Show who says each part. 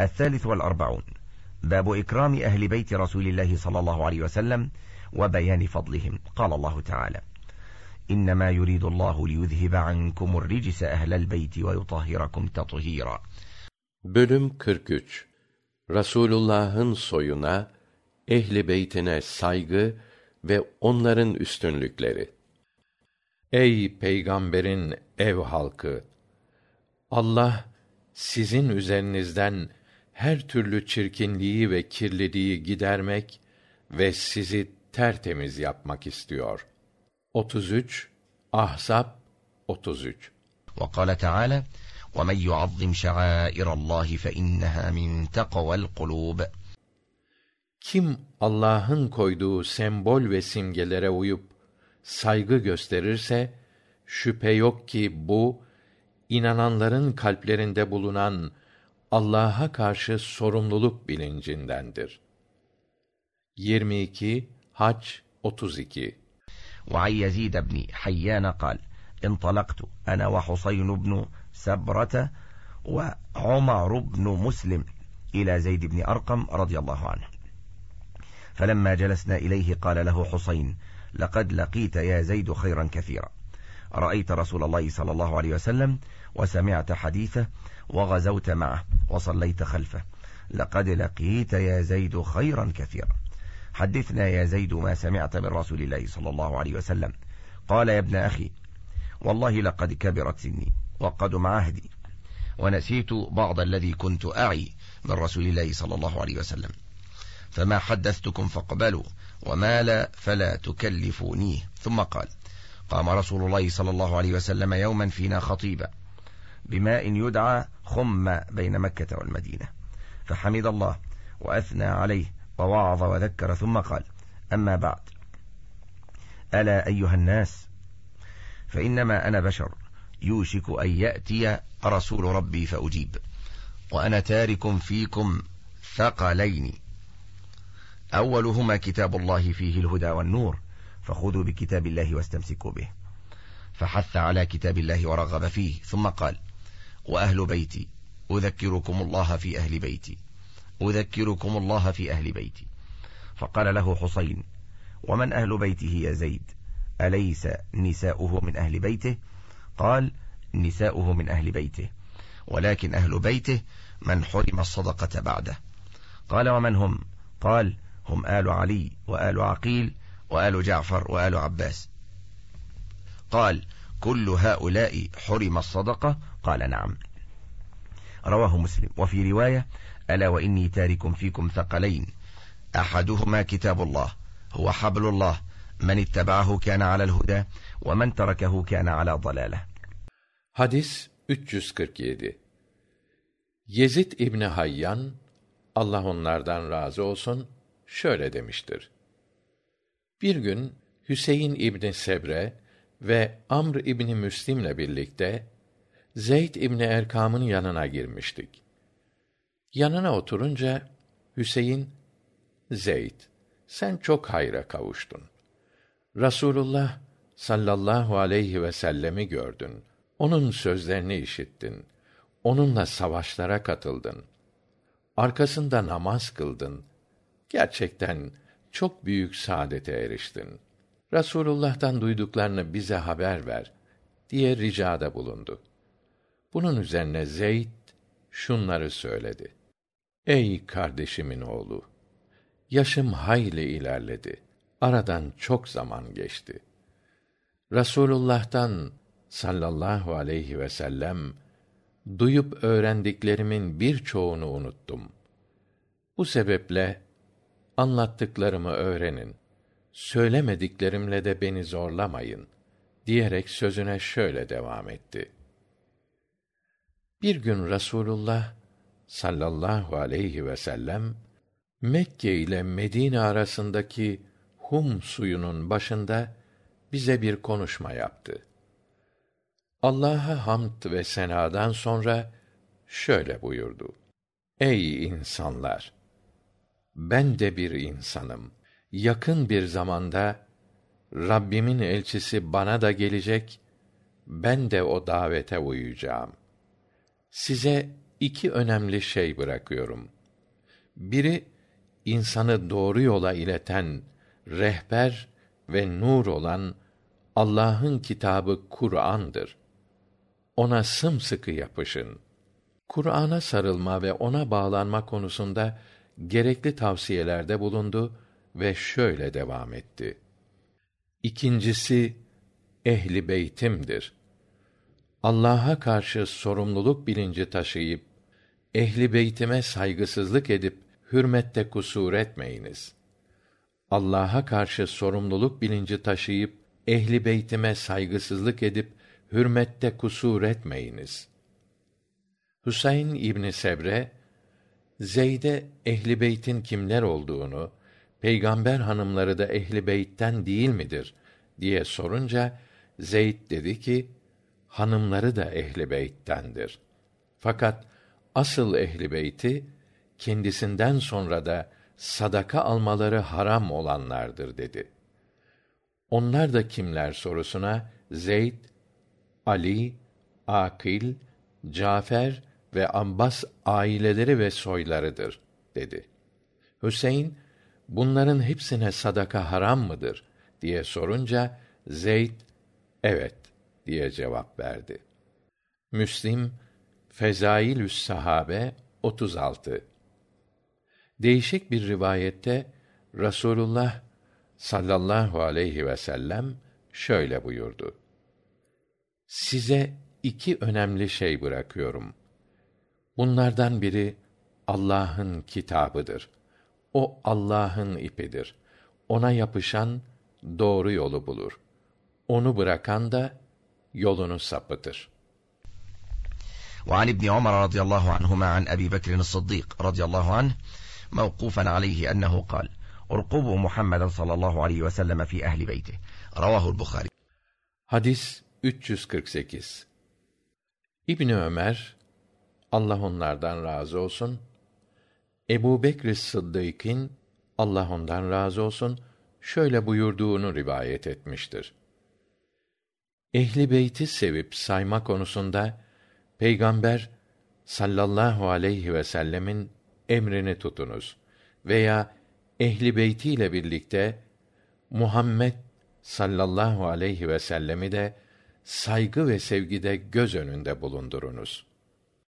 Speaker 1: الثالث والأربعون باب إكرام أهل بيت رسول الله صلى الله عليه وسلم وبيان فضلهم قال الله تعالى إنما يريد الله ليذهب عنكم الرجس أهل البيت ويطهركم تطهيرا
Speaker 2: Bölüm 43 Rasulullah'ın soyuna, ehli beytine saygı ve onların üstünlükleri. Ey peygamberin ev halkı! Allah sizin üzerinizden her türlü çirkinliği ve kirliliği gidermek ve sizi tertemiz yapmak istiyor. 33 Ahzab 33
Speaker 1: وقال تعالى ومن يعظم شعائر الله فإنها من تقوى القلوب
Speaker 2: Kim Allah'ın koyduğu sembol ve simgelere uyup saygı gösterirse şüphe yok ki bu inananların kalplerinde bulunan Allah'a karşı sorumluluk bilincindendir. 22 Hac 32
Speaker 1: وعن يزيد بن حيان قال انطلقت أنا وحسين بن سبرة وعمر بن مسلم إلى زيد بن أرقم رضي الله عنه فلما جلسنا إليه قال له حسين لقد لقيت يا زيد خيرا كثيرا رأيت رسول الله صلى الله عليه وسلم وسمعت حديثه وغزوت معه وصليت خلفه لقد لقيت يا زيد خيرا كثيرا حدثنا يا زيد ما سمعت من رسول الله صلى الله عليه وسلم قال يا ابن أخي والله لقد كبرت سني وقدم عهدي ونسيت بعض الذي كنت أعي من رسول الله صلى الله عليه وسلم فما حدثتكم فاقبلوا وما لا فلا تكلفونيه ثم قال قام رسول الله صلى الله عليه وسلم يوما فينا خطيبا بماء يدعى خم بين مكة والمدينة فحمد الله وأثنى عليه ووعظ وذكر ثم قال أما بعد ألا أيها الناس فإنما أنا بشر يوشك أن يأتي رسول ربي فأجيب وأنا تارك فيكم ثقلين أولهما كتاب الله فيه الهدى والنور فخذوا بكتاب الله واستمسكوا به فحث على كتاب الله ورغب فيه ثم قال وأهل بيتي أذكركم الله في أهل بيتي أذكركم الله في أهل بيتي فقال له حسين ومن أهل بيته يا زيد أليس نساؤه من أهل بيته قال نساؤه من أهل بيته ولكن أهل بيته من حرم الصدقة بعده قال ومن هم قال هم آل علي وآل عقيل وآل جعفر وآل عباس قال كل هؤلاء حرم الصدقة قال نعم رواه مسلم وفي رواية ألا وإني تارك فيكم ثقلين أحدهما كتاب الله هو حبل الله من اتبعه كان على الهدى ومن تركه كان على ضلالة
Speaker 2: Hadis 347 Yezid İbni Hayyan, Allah onlardan razı olsun, şöyle demiştir. Bir gün Hüseyin İbni Sebre ve Amr İbni Müslim'le birlikte Zeyd İbni Erkam'ın yanına girmiştik. Yanına oturunca Hüseyin, Zeyd, sen çok hayra kavuştun. Rasulullah sallallahu aleyhi ve sellemi gördün. Onun sözlerini işittin. Onunla savaşlara katıldın. Arkasında namaz kıldın. Gerçekten çok büyük saadete eriştin. Rasulullah'tan duyduklarını bize haber ver diye ricada bulundu. Bunun üzerine Zeyd şunları söyledi. Ey kardeşimin oğlu! Yaşım hayli ilerledi. Aradan çok zaman geçti. Rasulullah'tan sallallahu aleyhi ve sellem duyup öğrendiklerimin birçoğunu unuttum. Bu sebeple anlattıklarımı öğrenin. Söylemediklerimle de beni zorlamayın diyerek sözüne şöyle devam etti. Bir gün Rasulullah sallallahu aleyhi ve sellem Mekke ile Medine arasındaki Hum suyunun başında bize bir konuşma yaptı. Allah'a hamd ve senadan sonra şöyle buyurdu. Ey insanlar! Ben de bir insanım. Yakın bir zamanda Rabbimin elçisi bana da gelecek, ben de o davete uyacağım. Size iki önemli şey bırakıyorum. Biri insanı doğru yola ileten rehber ve nur olan Allah'ın kitabı Kur'an'dır. Ona sımsıkı yapışın. Kur'an'a sarılma ve ona bağlanma konusunda gerekli tavsiyelerde bulundu ve şöyle devam etti. İkincisi ehli beytimdir. Allah'a karşı sorumluluk bilinci taşıyıp ehli beytime saygısızlık edip hürmette kusur etmeyiniz. Allah'a karşı sorumluluk bilinci taşıyıp ehli beytime saygısızlık edip hürmette kusur etmeyiniz. Hüseyin İbni Sebre Zeyd'e ehli beytin kimler olduğunu, peygamber hanımları da ehli beytten değil midir diye sorunca Zeyd dedi ki hanımları da ehli beyttendir. Fakat asıl ehli beyti kendisinden sonra da sadaka almaları haram olanlardır dedi. Onlar da kimler sorusuna Zeyd, Ali, Akil, Cafer ve Abbas aileleri ve soylarıdır dedi. Hüseyin bunların hepsine sadaka haram mıdır diye sorunca Zeyd evet diye cevap verdi. Müslim Fezailü's Sahabe 36 Değişik bir rivayette Rasulullah sallallahu aleyhi ve sellem şöyle buyurdu. Size iki önemli şey bırakıyorum Bunlardan biri Allah'ın kitabıdır. O Allah'ın ipidir. Ona yapışan doğru yolu bulur. Onu bırakan da yolunu sapıtır.
Speaker 1: وعن ابن عمر رضي الله عنهما عن أبي بكر الصديق رضي الله عنه موقوفا عليه أنه قال ارقبوا محمدا صلى الله عليه وسلم في أهل بيته رواه البخاري
Speaker 2: Hadis 348 İbni Ömer Allah onlardan razı olsun Ebu Bekr Sıddık'ın Allah ondan razı olsun şöyle buyurduğunu rivayet etmiştir. Ehli beyti sevip sayma konusunda Peygamber sallallahu aleyhi ve sellemin emrini tutunuz veya ehli beyti ile birlikte Muhammed sallallahu aleyhi ve sellemi de saygı ve sevgide göz önünde bulundurunuz.